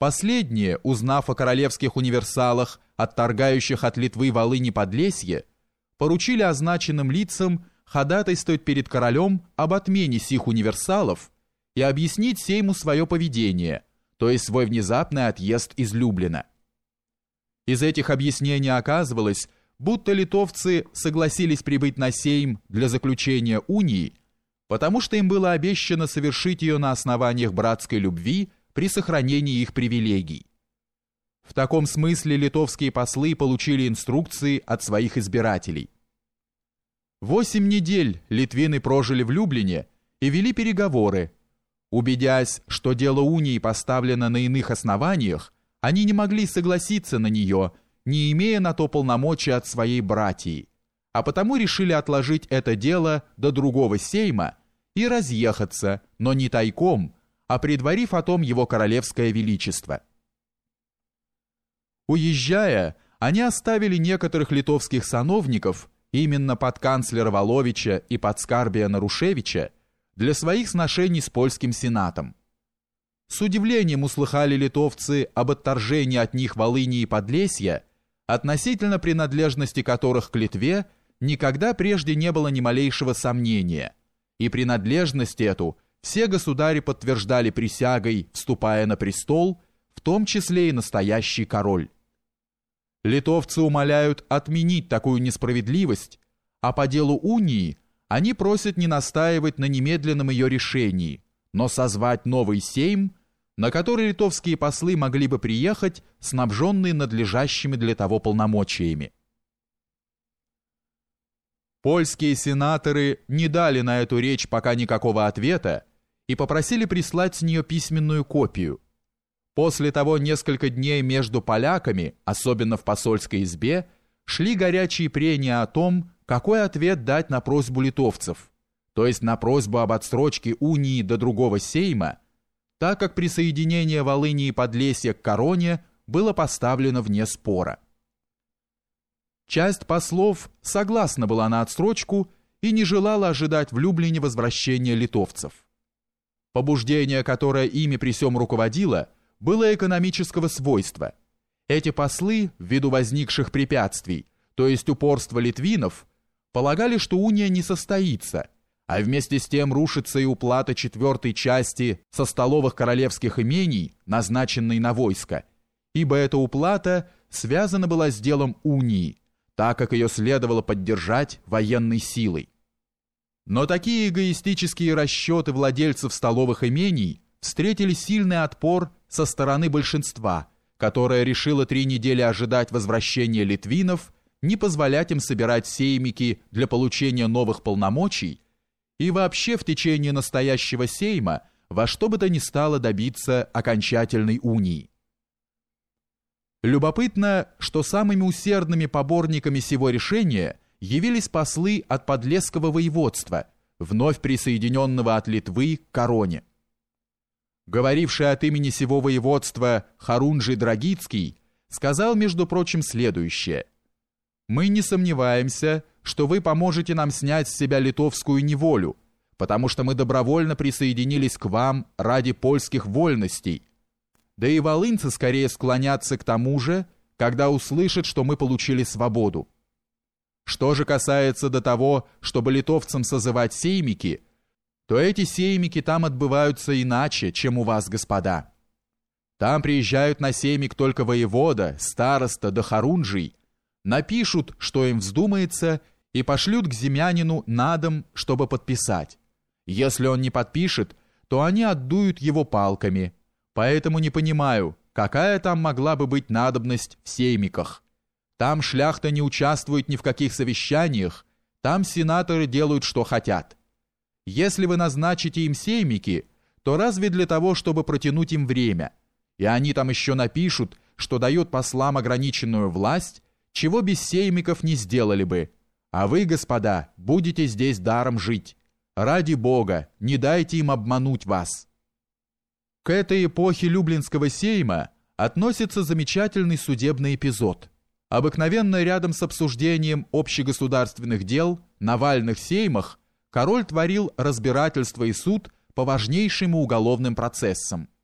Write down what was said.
Последние, узнав о королевских универсалах, отторгающих от Литвы Волыни Подлесье, поручили означенным лицам ходатайствовать перед королем об отмене сих универсалов и объяснить Сейму свое поведение, то есть свой внезапный отъезд из Люблина. Из этих объяснений оказывалось, будто литовцы согласились прибыть на Сейм для заключения унии, потому что им было обещано совершить ее на основаниях братской любви при сохранении их привилегий. В таком смысле литовские послы получили инструкции от своих избирателей. Восемь недель литвины прожили в Люблине и вели переговоры. Убедясь, что дело унии поставлено на иных основаниях, они не могли согласиться на нее, не имея на то полномочия от своей братьи, а потому решили отложить это дело до другого сейма и разъехаться, но не тайком, а предварив о том его королевское величество. Уезжая, они оставили некоторых литовских сановников, именно под канцлера Воловича и под Скарбия Нарушевича, для своих сношений с польским сенатом. С удивлением услыхали литовцы об отторжении от них Волыни и Подлесья, относительно принадлежности которых к Литве никогда прежде не было ни малейшего сомнения, и принадлежность эту – все государи подтверждали присягой, вступая на престол, в том числе и настоящий король. Литовцы умоляют отменить такую несправедливость, а по делу унии они просят не настаивать на немедленном ее решении, но созвать новый сейм, на который литовские послы могли бы приехать, снабженные надлежащими для того полномочиями. Польские сенаторы не дали на эту речь пока никакого ответа, и попросили прислать с нее письменную копию. После того несколько дней между поляками, особенно в посольской избе, шли горячие прения о том, какой ответ дать на просьбу литовцев, то есть на просьбу об отсрочке унии до другого сейма, так как присоединение Волыни и Подлесья к короне было поставлено вне спора. Часть послов согласна была на отсрочку и не желала ожидать в Люблине возвращения литовцев. Побуждение, которое ими при всем руководило, было экономического свойства. Эти послы, ввиду возникших препятствий, то есть упорства литвинов, полагали, что уния не состоится, а вместе с тем рушится и уплата четвертой части со столовых королевских имений, назначенной на войско, ибо эта уплата связана была с делом унии, так как ее следовало поддержать военной силой. Но такие эгоистические расчеты владельцев столовых имений встретили сильный отпор со стороны большинства, которое решило три недели ожидать возвращения литвинов, не позволять им собирать сеймики для получения новых полномочий и вообще в течение настоящего сейма во что бы то ни стало добиться окончательной унии. Любопытно, что самыми усердными поборниками сего решения – явились послы от Подлесского воеводства, вновь присоединенного от Литвы к короне. Говоривший от имени сего воеводства Харунжий Драгицкий сказал, между прочим, следующее. «Мы не сомневаемся, что вы поможете нам снять с себя литовскую неволю, потому что мы добровольно присоединились к вам ради польских вольностей. Да и волынцы скорее склонятся к тому же, когда услышат, что мы получили свободу. Что же касается до того, чтобы литовцам созывать сеймики, то эти сеймики там отбываются иначе, чем у вас, господа. Там приезжают на сеймик только воевода, староста да хорунжий, напишут, что им вздумается, и пошлют к землянину на дом, чтобы подписать. Если он не подпишет, то они отдуют его палками. Поэтому не понимаю, какая там могла бы быть надобность в сеймиках. Там шляхта не участвует ни в каких совещаниях, там сенаторы делают, что хотят. Если вы назначите им сеймики, то разве для того, чтобы протянуть им время? И они там еще напишут, что дают послам ограниченную власть, чего без сеймиков не сделали бы. А вы, господа, будете здесь даром жить. Ради Бога, не дайте им обмануть вас. К этой эпохе Люблинского сейма относится замечательный судебный эпизод – Обыкновенно рядом с обсуждением общегосударственных дел на вальных сеймах король творил разбирательство и суд по важнейшим уголовным процессам –